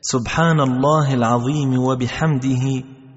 سبحان الله العظيم وبحمده